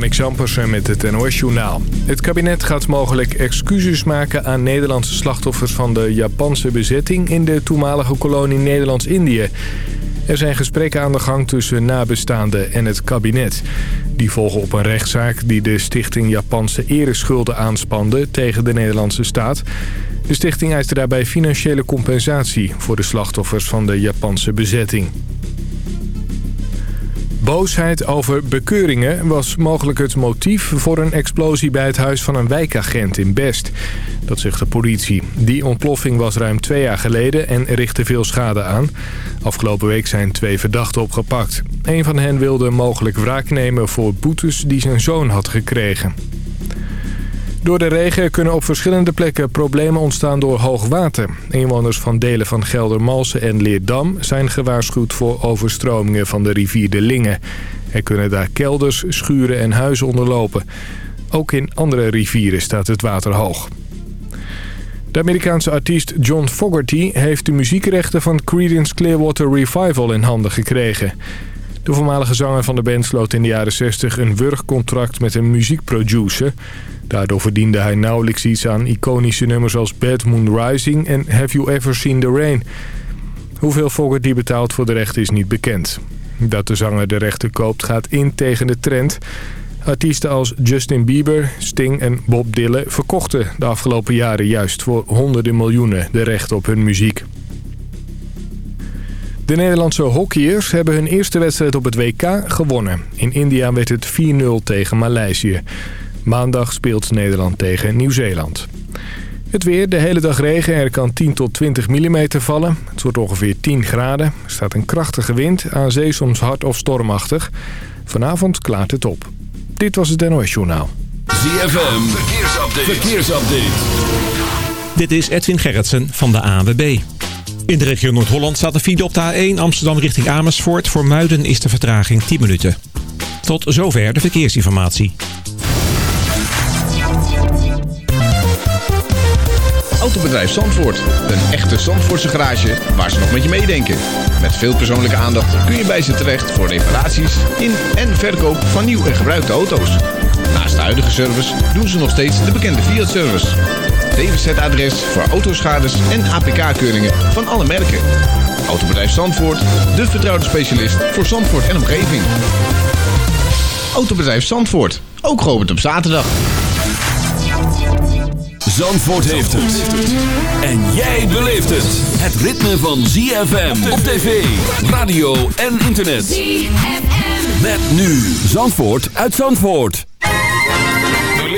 Marnik Zampersen met het NOS-journaal. Het kabinet gaat mogelijk excuses maken aan Nederlandse slachtoffers van de Japanse bezetting... in de toenmalige kolonie Nederlands-Indië. Er zijn gesprekken aan de gang tussen nabestaanden en het kabinet. Die volgen op een rechtszaak die de stichting Japanse ereschulden aanspande tegen de Nederlandse staat. De stichting eiste daarbij financiële compensatie voor de slachtoffers van de Japanse bezetting. Boosheid over bekeuringen was mogelijk het motief voor een explosie bij het huis van een wijkagent in Best. Dat zegt de politie. Die ontploffing was ruim twee jaar geleden en richtte veel schade aan. Afgelopen week zijn twee verdachten opgepakt. Een van hen wilde mogelijk wraak nemen voor boetes die zijn zoon had gekregen. Door de regen kunnen op verschillende plekken problemen ontstaan door hoog water. Inwoners van delen van Geldermalsen en Leerdam zijn gewaarschuwd voor overstromingen van de rivier de Linge. Er kunnen daar kelders, schuren en huizen onderlopen. Ook in andere rivieren staat het water hoog. De Amerikaanse artiest John Fogerty heeft de muziekrechten van Creedence Clearwater Revival in handen gekregen. De voormalige zanger van de band sloot in de jaren 60 een wurgcontract met een muziekproducer. Daardoor verdiende hij nauwelijks iets aan iconische nummers als Bad Moon Rising en Have You Ever Seen The Rain. Hoeveel Fogerty betaalt voor de rechten is niet bekend. Dat de zanger de rechten koopt gaat in tegen de trend. Artiesten als Justin Bieber, Sting en Bob Dylan verkochten de afgelopen jaren juist voor honderden miljoenen de rechten op hun muziek. De Nederlandse hockeyers hebben hun eerste wedstrijd op het WK gewonnen. In India werd het 4-0 tegen Maleisië. Maandag speelt Nederland tegen Nieuw-Zeeland. Het weer, de hele dag regen. Er kan 10 tot 20 mm vallen. Het wordt ongeveer 10 graden. Er staat een krachtige wind. Aan zee soms hard of stormachtig. Vanavond klaart het op. Dit was het NOS Journaal. ZFM, verkeersupdate. verkeersupdate. Dit is Edwin Gerritsen van de ANWB. In de regio Noord-Holland staat de file op de A1 Amsterdam richting Amersfoort. Voor Muiden is de vertraging 10 minuten. Tot zover de verkeersinformatie. Autobedrijf Zandvoort. Een echte Zandvoortse garage waar ze nog met je meedenken. Met veel persoonlijke aandacht kun je bij ze terecht voor reparaties in en verkoop van nieuw en gebruikte auto's. Naast de huidige service doen ze nog steeds de bekende Fiat-service. DWZ-adres voor autoschades en APK-keuringen van alle merken. Autobedrijf Zandvoort, de vertrouwde specialist voor Zandvoort en omgeving. Autobedrijf Zandvoort, ook geopend op zaterdag. Zandvoort heeft het. En jij beleeft het. Het ritme van ZFM op tv, radio en internet. ZFM. Met nu Zandvoort uit Zandvoort.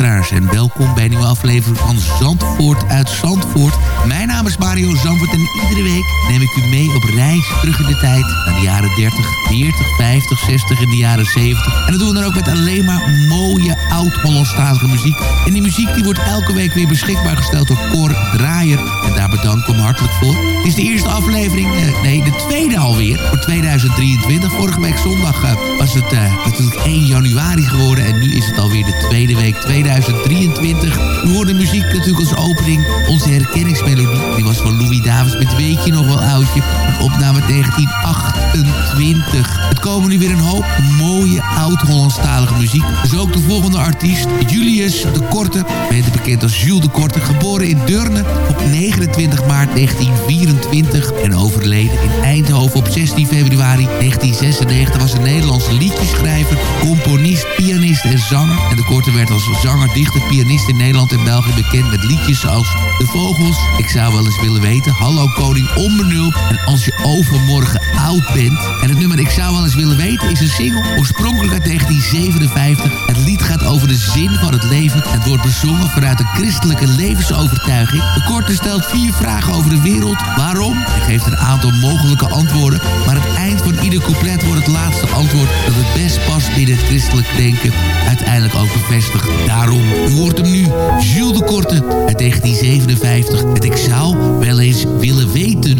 en welkom bij een nieuwe aflevering van Zandvoort uit Zandvoort. Mijn naam is Mario Zandvoort en iedere week neem ik u mee op reis terug in de tijd naar de jaren 30, 40, 50, 60 en de jaren 70. En dat doen we dan ook met alleen maar mooie oud-Hollandstalige muziek. En die muziek die wordt elke week weer beschikbaar gesteld door Cor Draaier. En daar bedank ik hem hartelijk voor. Het is de eerste aflevering, eh, nee de tweede alweer, voor 2023. Vorige week zondag eh, was het eh, natuurlijk 1 januari geworden en nu is het alweer de tweede week 2023. We hoorden muziek natuurlijk als opening. Onze herkenningsmelodie, die was van Louis Davis met Weet je nog wel oudje. Een opname 1928. Het komen nu weer een hoop mooie oud-Hollandstalige muziek. Dus ook de volgende artiest, Julius de Korte. Beter bekend als Jules de Korte. Geboren in Deurne op 29 maart 1924. En overleden in Eindhoven op 16 februari 1996. Was een Nederlandse liedjeschrijver, componist, pianist en zanger. En de Korte werd als zanger, dichter, pianist in Nederland en België bekend met liedjes zoals De Vogels. Ik zou wel eens willen weten. Hallo Koning Onbenul. En Als je overmorgen oud bent. En het nummer Ik zou wel eens willen weten is een single. Oorspronkelijk uit 1957. Het lied gaat over de zin van het leven. Het wordt bezongen vanuit een christelijke levensovertuiging. De Korte stelt vier vragen over de wereld. Waarom? Hij geeft een aantal mogelijke antwoorden. Maar het eind van ieder couplet wordt het laatste antwoord best past binnen het christelijk denken. Uiteindelijk ook bevestigd. Daarom, hoort hem nu. Jules de Korte uit 1957. Het ik zou wel eens willen weten.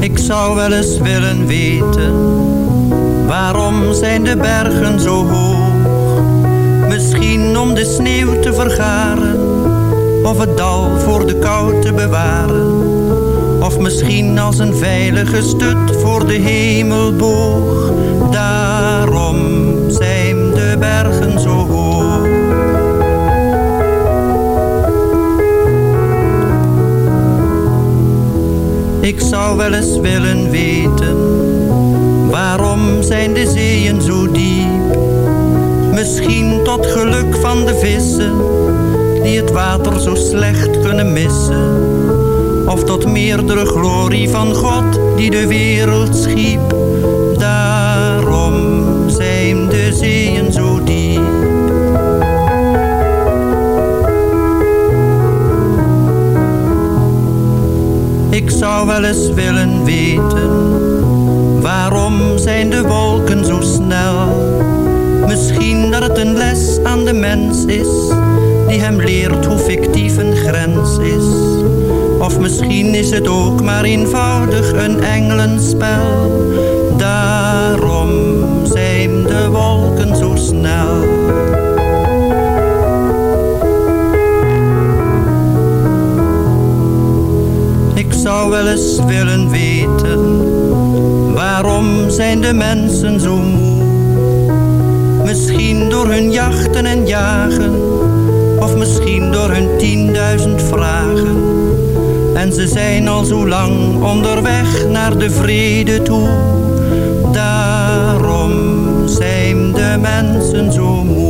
Ik zou wel eens willen weten Waarom zijn de bergen zo hoog Misschien om de sneeuw te vergaren Of het dal voor de kou te bewaren of misschien als een veilige stut voor de hemelboog. Daarom zijn de bergen zo hoog. Ik zou wel eens willen weten, waarom zijn de zeeën zo diep? Misschien tot geluk van de vissen, die het water zo slecht kunnen missen of tot meerdere glorie van God, die de wereld schiep. Daarom zijn de zeeën zo diep. Ik zou wel eens willen weten, waarom zijn de wolken zo snel? Misschien dat het een les aan de mens is, die hem leert hoe fictief een grens is. Of misschien is het ook maar eenvoudig een engelenspel. Daarom zijn de wolken zo snel. Ik zou wel eens willen weten, waarom zijn de mensen zo moe? Misschien door hun jachten en jagen, of misschien door hun tienduizend vragen. En ze zijn al zo lang onderweg naar de vrede toe. Daarom zijn de mensen zo moe.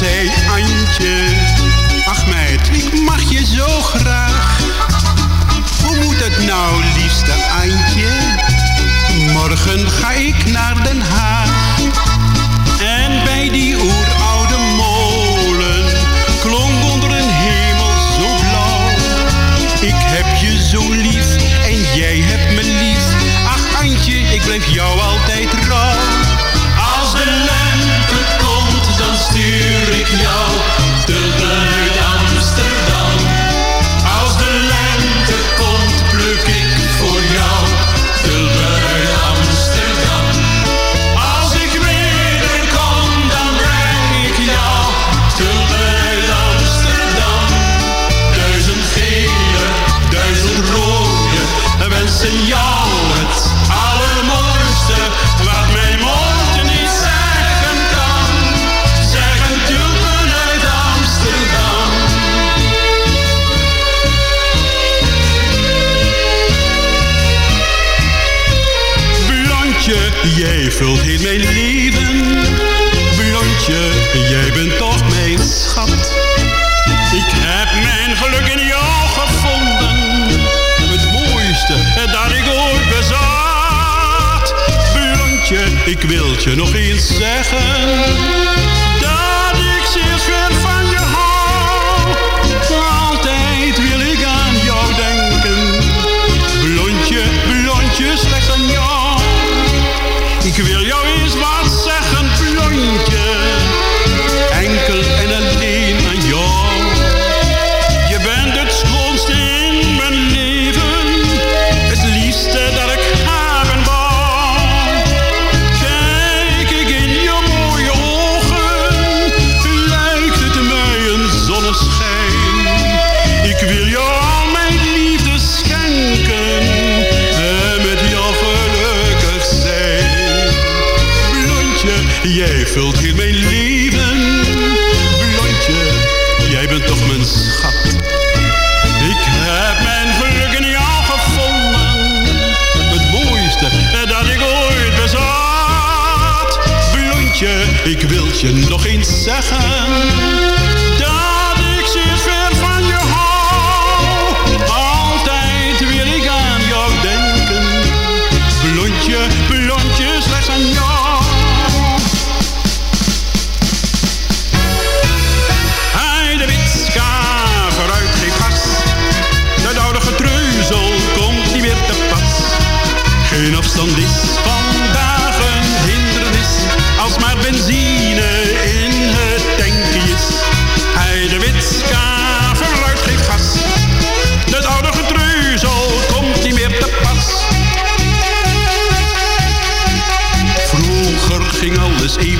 zei Antje, ach meid, ik mag je zo graag. Hoe moet het nou, liefste Antje? Morgen ga ik naar Den Haag. Vult heel mijn leven. Blondje, jij bent toch mijn schat. Ik heb mijn geluk in jou gevonden. Het mooiste dat ik ooit bezat. Blondje, ik wil je nog eens zeggen. Zeggen.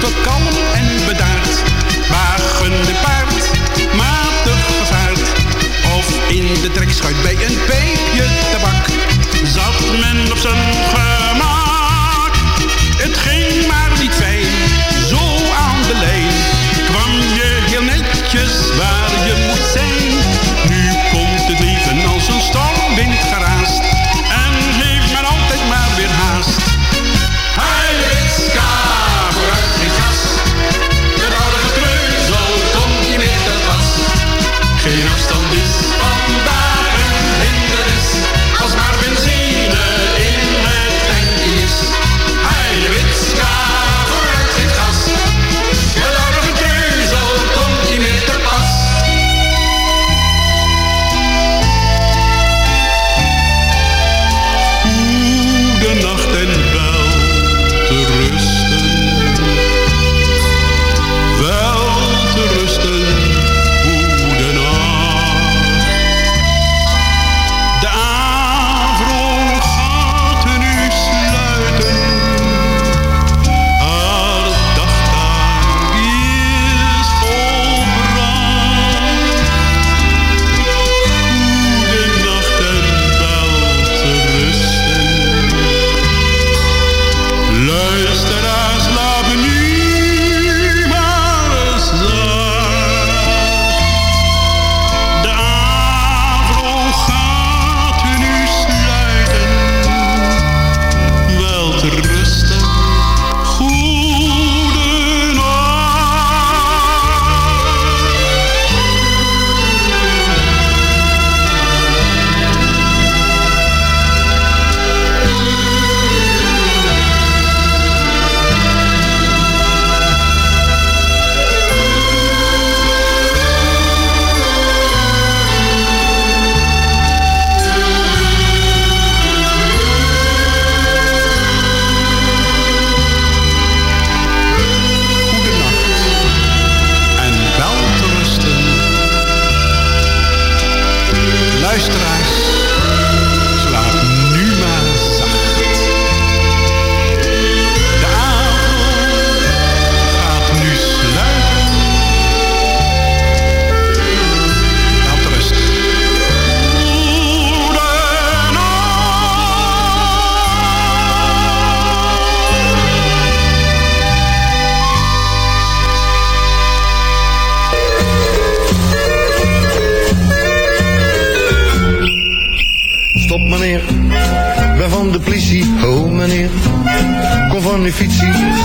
Alles even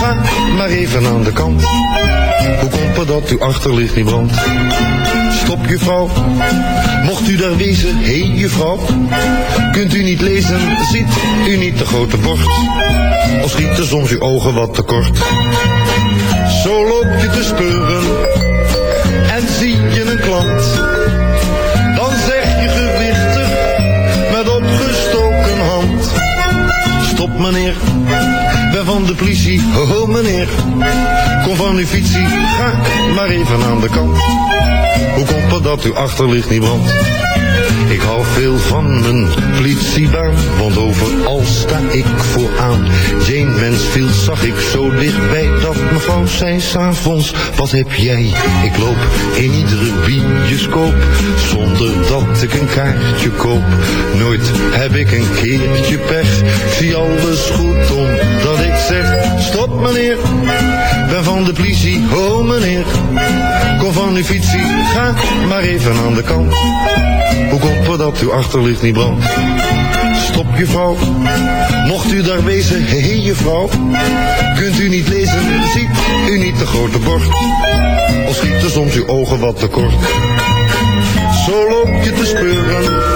ga maar even aan de kant. Hoe komt het dat uw achterlicht niet brandt? Stop juffrouw, mocht u daar wezen, hé hey, juffrouw. Kunt u niet lezen, ziet u niet de grote bord? Of schieten soms uw ogen wat te kort? Zo loop je te speuren en zie je een klant. Dan zeg je gewichtig met opgestoken hand. Stop meneer, ben van de politie, oh meneer. Kom van uw fietsie, ga maar even aan de kant. Hoe komt het dat uw achterlicht niet brandt? Ik hou veel van mijn politiebaan, want overal sta ik vooraan. Jane Mansfield zag ik zo dichtbij dat mevrouw zei s'avonds, wat heb jij? Ik loop in iedere bioscoop, zonder dat ik een kaartje koop. Nooit heb ik een keertje pech, ik zie alles goed omdat ik zeg, stop meneer, ben van de politie, oh meneer. Kom van uw fietsie, ga maar even aan de kant. Hoe komt het dat uw achterlicht niet brandt? Stop je vrouw, mocht u daar wezen, hé je vrouw. Kunt u niet lezen, ziet u niet de grote bord. Of schieten soms uw ogen wat te kort. Zo loop je te speuren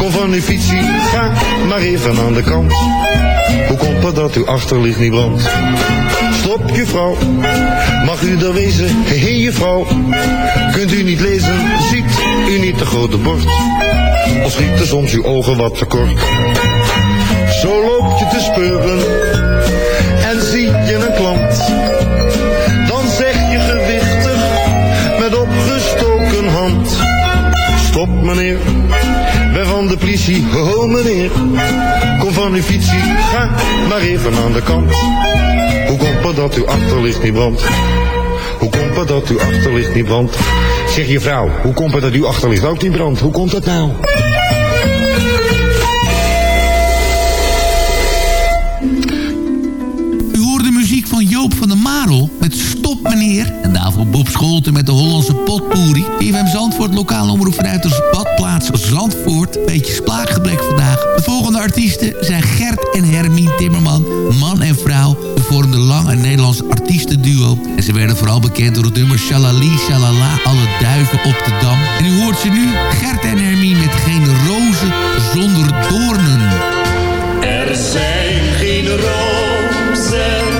Kom van uw fietsie, ga maar even aan de kant. Hoe komt het dat uw achterlicht niet brandt? Stop juffrouw, mag u er wezen? Hé hey, juffrouw, kunt u niet lezen? Ziet u niet de grote bord? Of schieten soms uw ogen wat te kort? Zo loop je te speuren oh meneer. Kom van uw fietsie, ga maar even aan de kant. Hoe komt het dat uw achterlicht niet brandt? Hoe komt het dat uw achterlicht niet brandt? Zeg je vrouw, hoe komt het dat uw achterlicht ook niet brandt? Hoe komt dat nou? Joop van der Marel met Stop Meneer. En daarvoor Bob Scholten met de Hollandse potpourri. IFM Zandvoort, lokaal omroep vanuit de badplaats Zandvoort. Beetje spraakgebrek vandaag. De volgende artiesten zijn Gert en Hermine Timmerman. Man en vrouw. Ze vormden lang een Nederlands artiestenduo. En ze werden vooral bekend door het nummer Shalali Shalala. Alle duiven op de dam. En u hoort ze nu, Gert en Hermine met Geen rozen zonder doornen. Er zijn geen rozen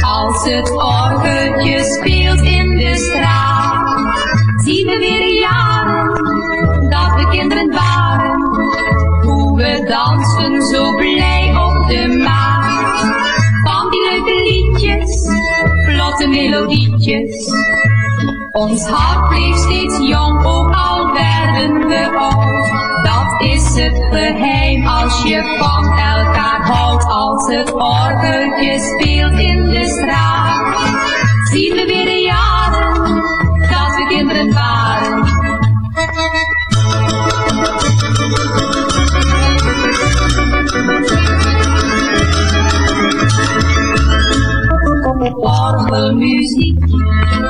Als het orgeltje speelt in de straat, zien we weer jaren dat we kinderen waren. Hoe we dansen zo blij op de maat. Van die leuke liedjes, vlotte melodietjes. Ons hart bleef steeds jong, ook al werden we oud. Dat is het geheim als je van elkaar houdt. Als het orgeltje speelt in de straat. Zien we weer de jaren, dat we kinderen waren. Orgelmuziek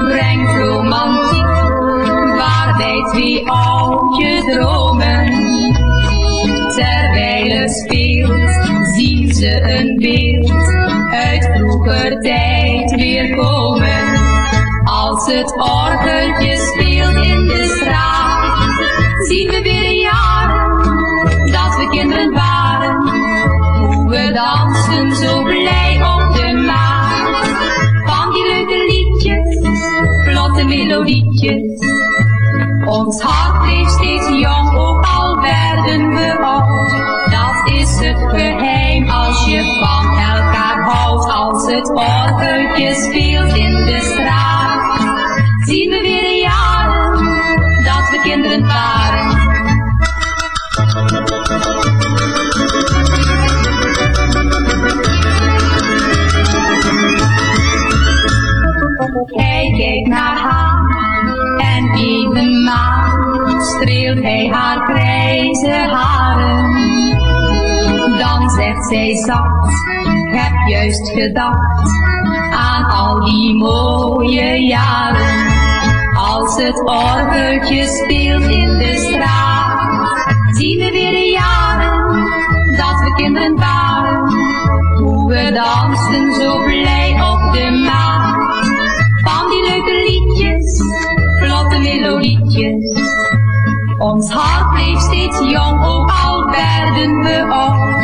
brengt romantiek, waarbij twee oudjes dromen. Ze een beeld uit vroeger tijd weer komen. Als het orgeltje speelt in de straat, zien we weer de jaren dat we kinderen waren. Hoe we dansen zo zij zacht, ik heb juist gedacht aan al die mooie jaren. Als het orgeltje speelt in de straat, zien we weer de jaren dat we kinderen waren. Hoe we dansten zo blij op de maat. Van die leuke liedjes, vlotte melodietjes. Ons hart bleef steeds jong, ook al werden we oud.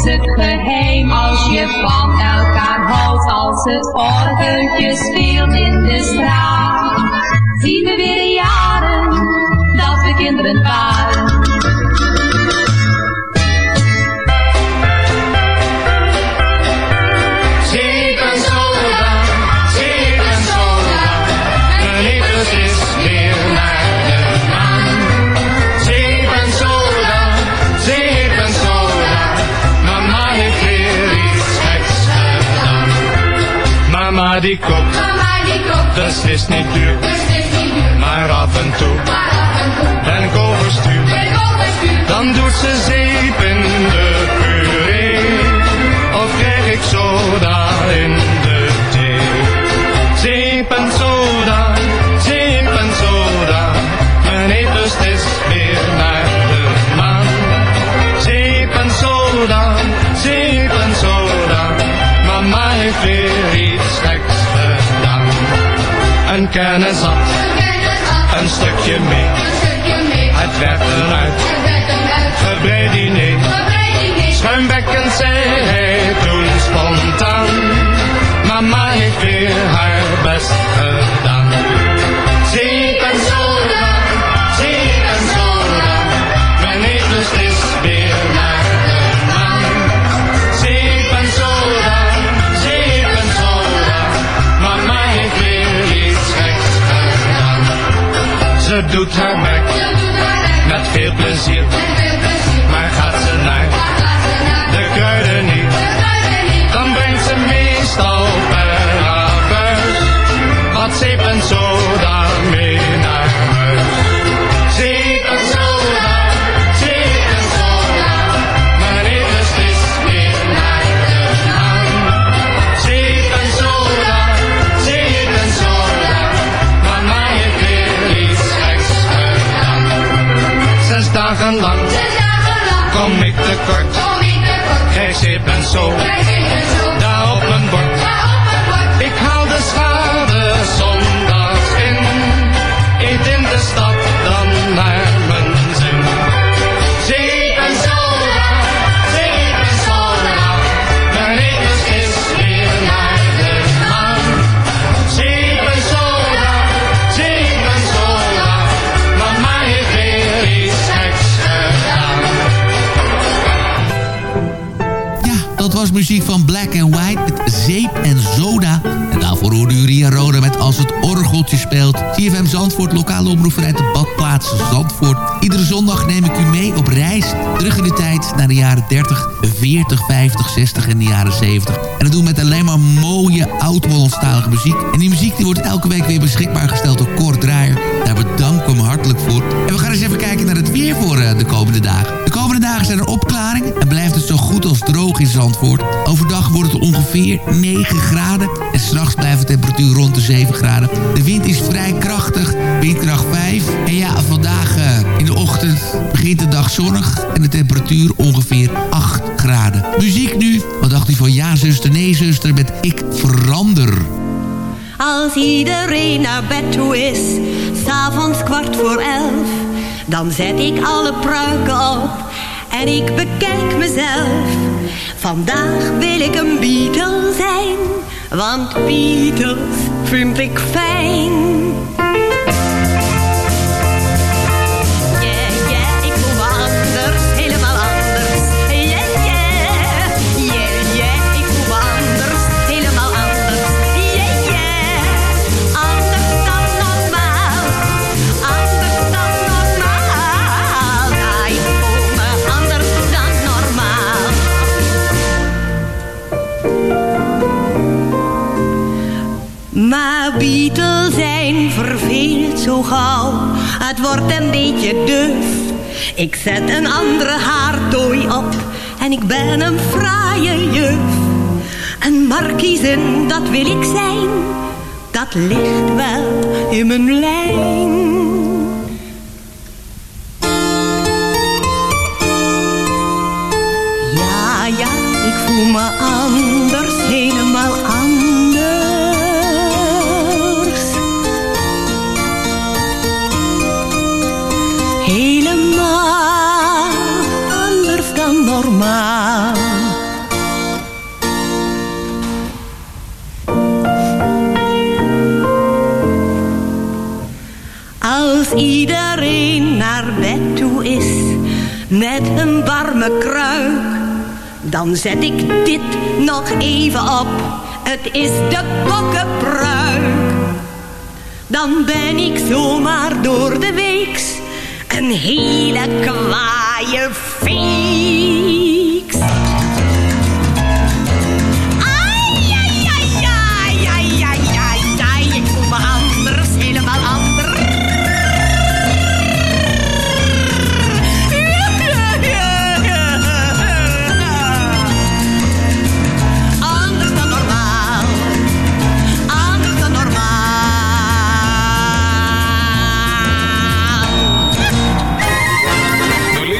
Is het geheim als je van elkaar houdt. Als het orgeltje speelt in de straat. Zien we weer de jaren dat we kinderen waren. Mama die dat is niet duur. Maar af en toe. Ben ik overstuur. Dan doet ze zeep in de Kennis had, een stukje mee. Het werd eruit, gebreid diner. Schuimbekkend zei hij toen spontaan. Mama heeft weer haar best gedaan. Doet haar werk met veel plezier. Dagen lang kom ik tekort. Krijg zeep en zo, daar op mijn bord. Orgeltje speelt. Zandvoort, lokale omroep vanuit de badplaats Zandvoort. Iedere zondag neem ik u mee op reis. Terug in de tijd naar de jaren 30, 40, 50, 60 en de jaren 70. En dat doen we met alleen maar mooie oud-Hollandstalige muziek. En die muziek die wordt elke week weer beschikbaar gesteld door Kort Draaier. Daar bedanken we hem hartelijk voor. En we gaan eens even kijken naar het weer voor dagen. De komende dagen droog in Zandvoort. Overdag wordt het ongeveer 9 graden en s'nachts blijft de temperatuur rond de 7 graden. De wind is vrij krachtig, windkracht 5. En ja, vandaag uh, in de ochtend begint de dag zonnig en de temperatuur ongeveer 8 graden. Muziek nu, wat dacht u van ja zuster, nee zuster met Ik Verander. Als iedereen naar bed toe is, s'avonds kwart voor elf, dan zet ik alle pruiken op en ik bekijk mezelf. Vandaag wil ik een Beatle zijn, want Beatles vind ik fijn. Het wordt een beetje duf. Ik zet een andere haartooi op. En ik ben een fraaie juf. Een markiezen, dat wil ik zijn. Dat ligt wel in mijn lijn. Ja, ja, ik voel me warme kruik, dan zet ik dit nog even op. Het is de kokkenpruik. Dan ben ik zomaar door de weeks een hele kwaaie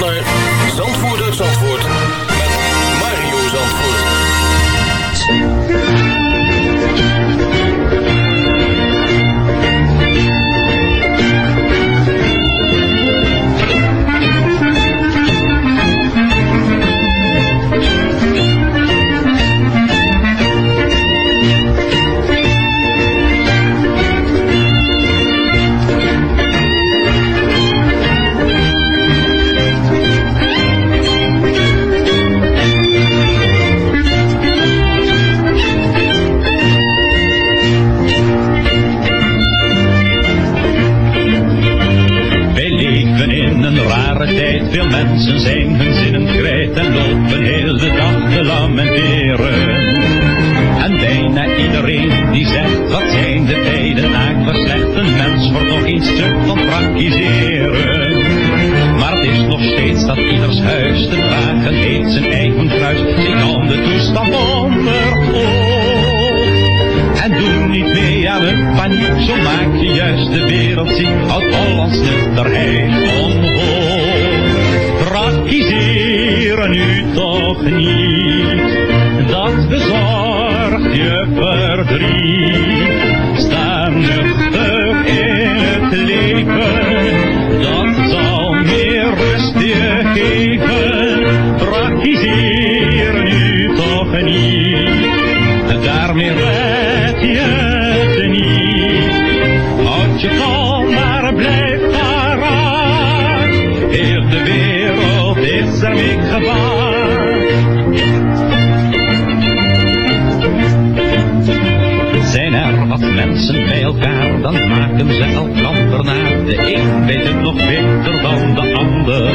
naar Zandvoort Zandvoort met Mario Zandvoort. mensen zijn hun zinnen kwijt en lopen heel de dag te lamenteren. En bijna iedereen die zegt, wat zijn de tijden naakt wat een mens wordt nog iets stuk van praktiseren. Maar het is nog steeds dat ieders huis de wagen heeft zijn eigen kruis, zich aan de toestand onder. En doe niet mee aan het paniek, zo maak je juist de wereld zien. Houd Hollands nuchterheid. Praktiseren nu toch niet, maken ze elkander naar. De een weet het nog beter dan de ander.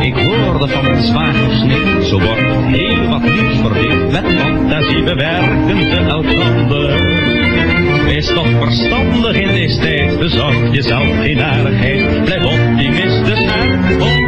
Ik hoorde van een zwagersnik, zo wordt heel wat nieuws verlicht. Met fantasie bewerken ze elkander. Wees toch verstandig in deze tijd, bezorg jezelf geen aardigheid. Blijf optimistisch en ontwaar.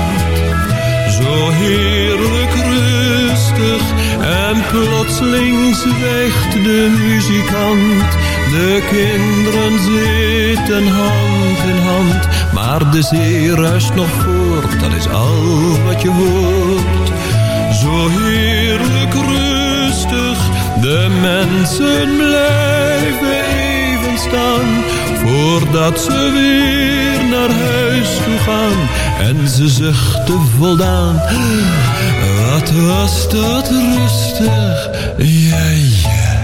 Zo heerlijk rustig en plotseling zwijgt de muzikant. De kinderen zitten hand in hand, maar de zee ruist nog voort, dat is al wat je hoort. Zo heerlijk rustig, de mensen blijven even staan, voordat ze weer naar huis toe gaan. En ze zuchten voldaan, wat was dat rustig, ja ja.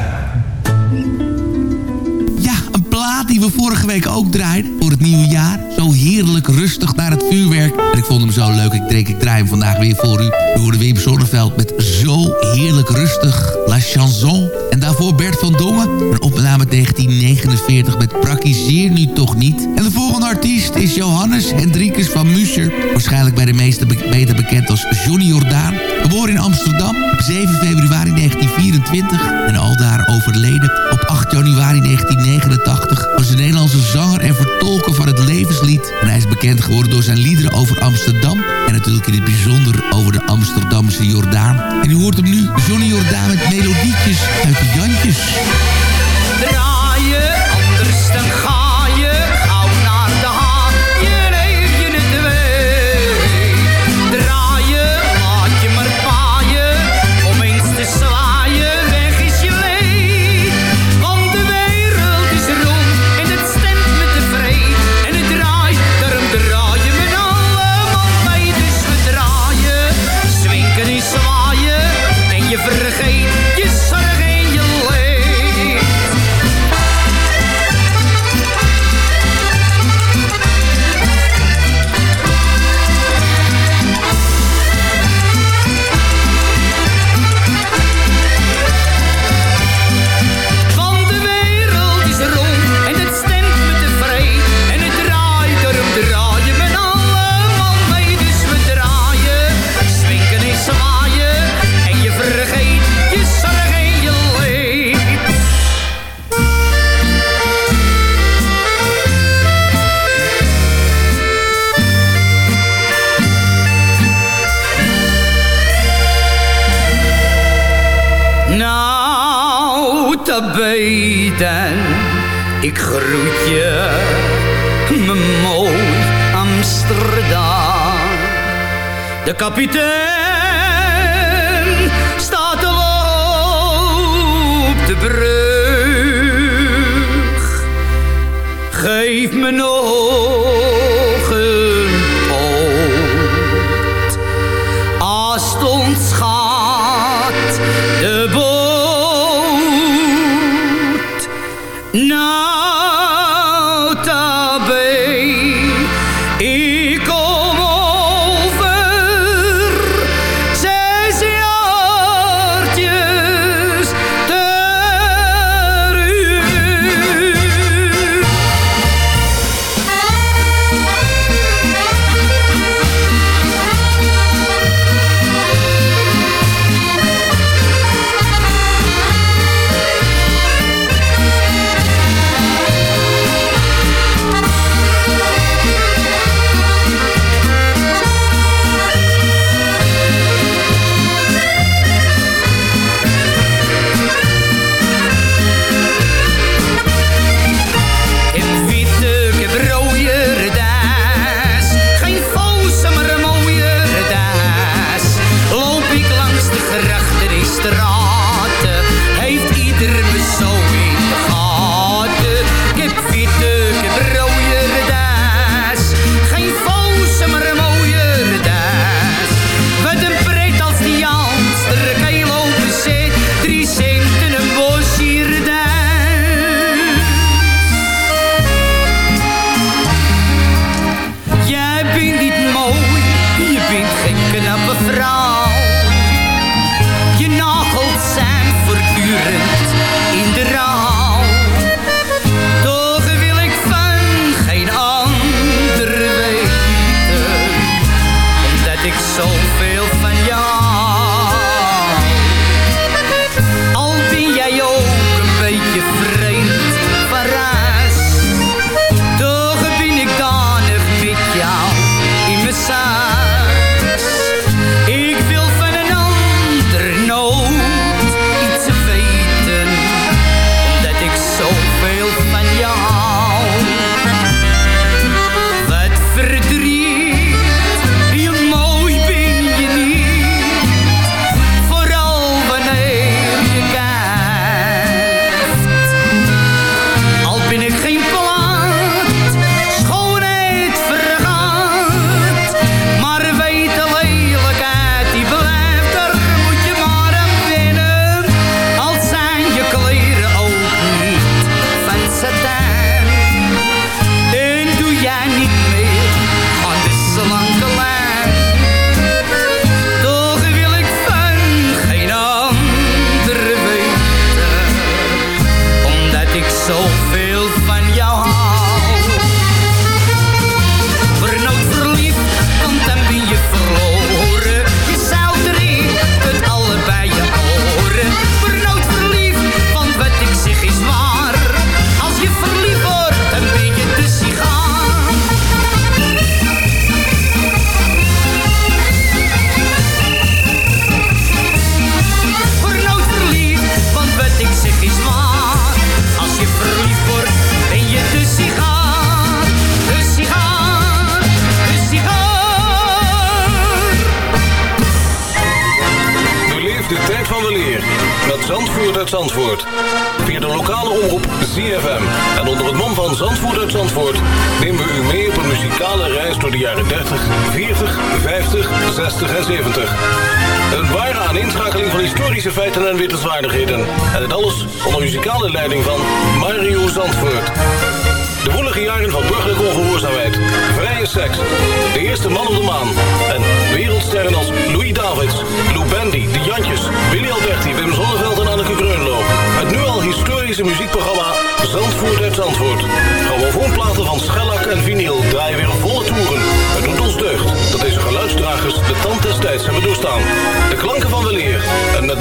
Ja, een plaat die we vorige week ook draaiden voor het nieuwe jaar. Zo heerlijk rustig naar het vuurwerk. En ik vond hem zo leuk. Ik denk, ik draai hem vandaag weer voor u. We hoorden Wim Zonneveld met Zo heerlijk rustig. La chanson. En daarvoor Bert van Dongen. Een opname 1949 met Praktiseer nu toch niet. En de volgende artiest is Johannes Hendrikus van Muscher. Waarschijnlijk bij de meesten beter bekend als Johnny Jordaan. Geboren in Amsterdam op 7 februari 1924. En aldaar overleden op 8 januari 1989. Was een Nederlandse zanger en vertolker van het levenslicht. En hij is bekend geworden door zijn liederen over Amsterdam. En natuurlijk in het bijzonder over de Amsterdamse Jordaan. En u hoort hem nu, Johnny Jordaan met melodietjes en de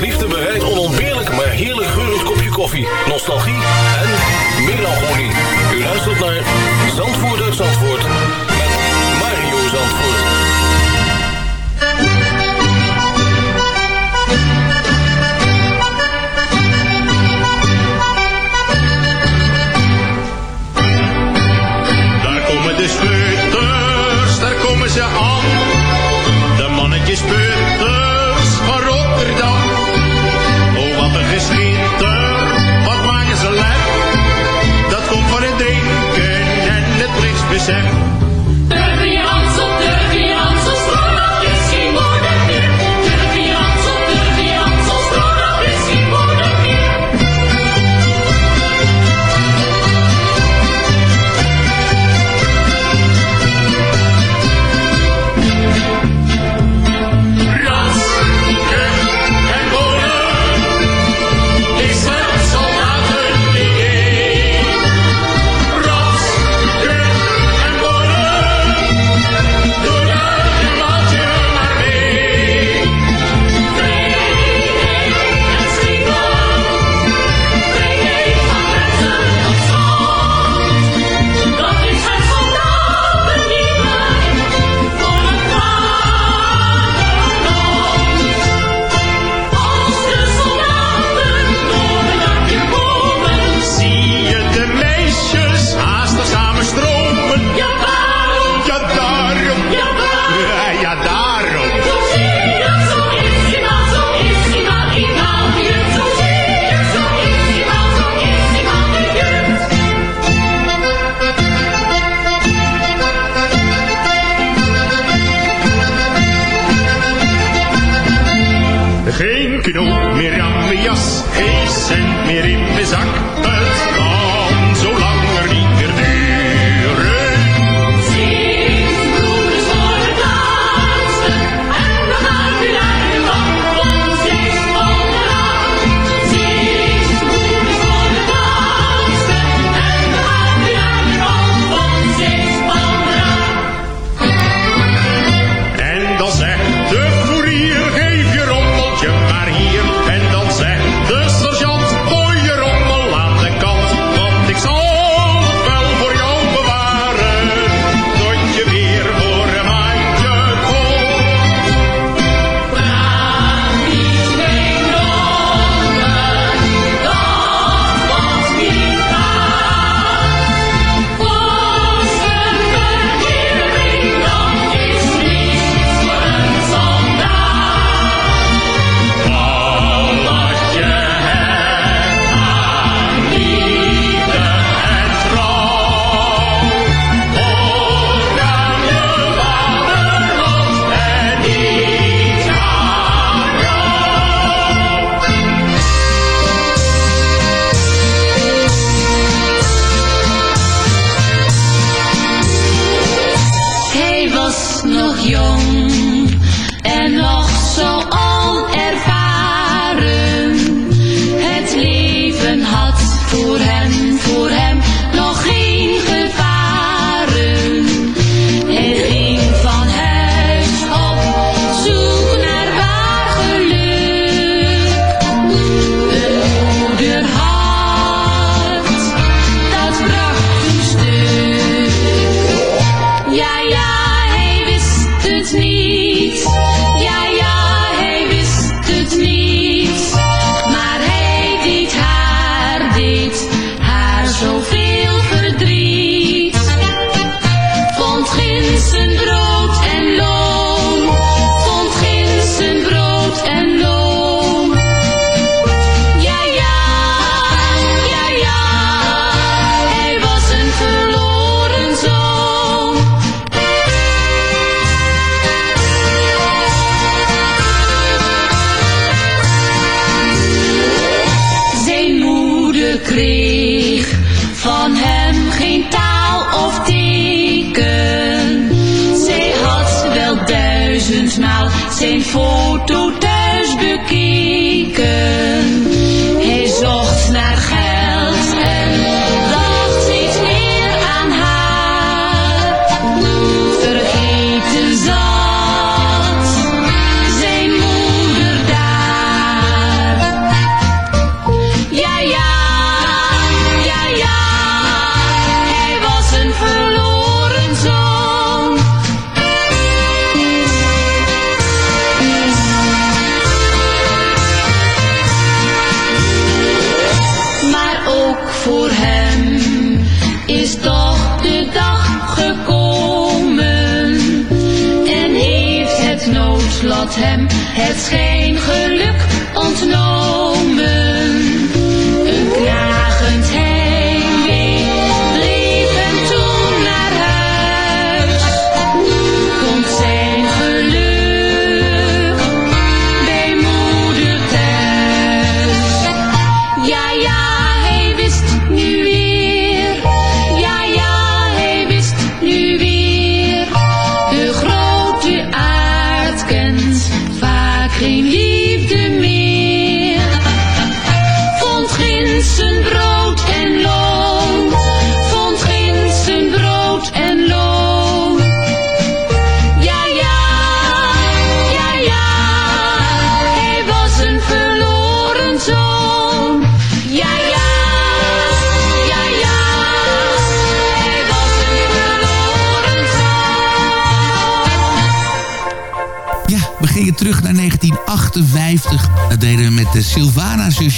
liefde bereid onontbeerlijk maar heerlijk geurend kopje koffie, nostalgie en melancholie.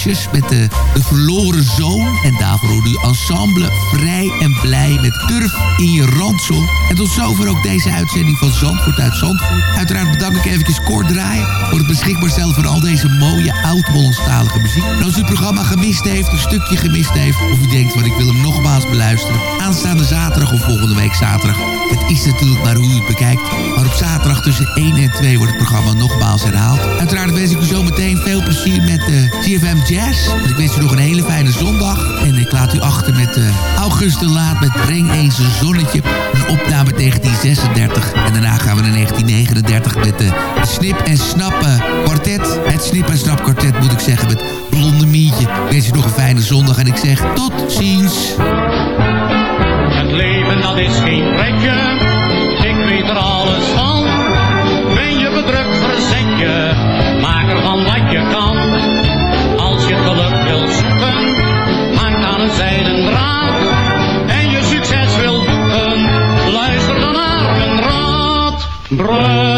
Sylvana-zusjes, met tot zover ook deze uitzending van Zandvoort uit Zandvoort. Uiteraard bedank ik eventjes Kort Draaien voor het beschikbaar stellen van al deze mooie oud-Hollandstalige muziek. En als u het programma gemist heeft, een stukje gemist heeft... of u denkt, van ik wil hem nogmaals beluisteren... aanstaande zaterdag of volgende week zaterdag... het is natuurlijk maar hoe u het bekijkt. Maar op zaterdag tussen 1 en 2 wordt het programma nogmaals herhaald. Uiteraard wens ik u zometeen veel plezier met de CFM Jazz. Ik wens u nog een hele fijne zondag. En ik laat u achter met uh, August Laat met Breng eens een zonnetje. Opname 1936. En daarna gaan we naar 1939 met de Snip en Snap uh, kwartet. Het Snip en Snap kwartet moet ik zeggen met Blonde Mietje. Wens u nog een fijne zondag en ik zeg tot ziens. Het leven dat is geen pretje, ik weet er alles van. Ben je bedrukt, verzet je, maak ervan wat je kan. Als je geluk wilt zoeken, maak aan een zijden draad. Brother.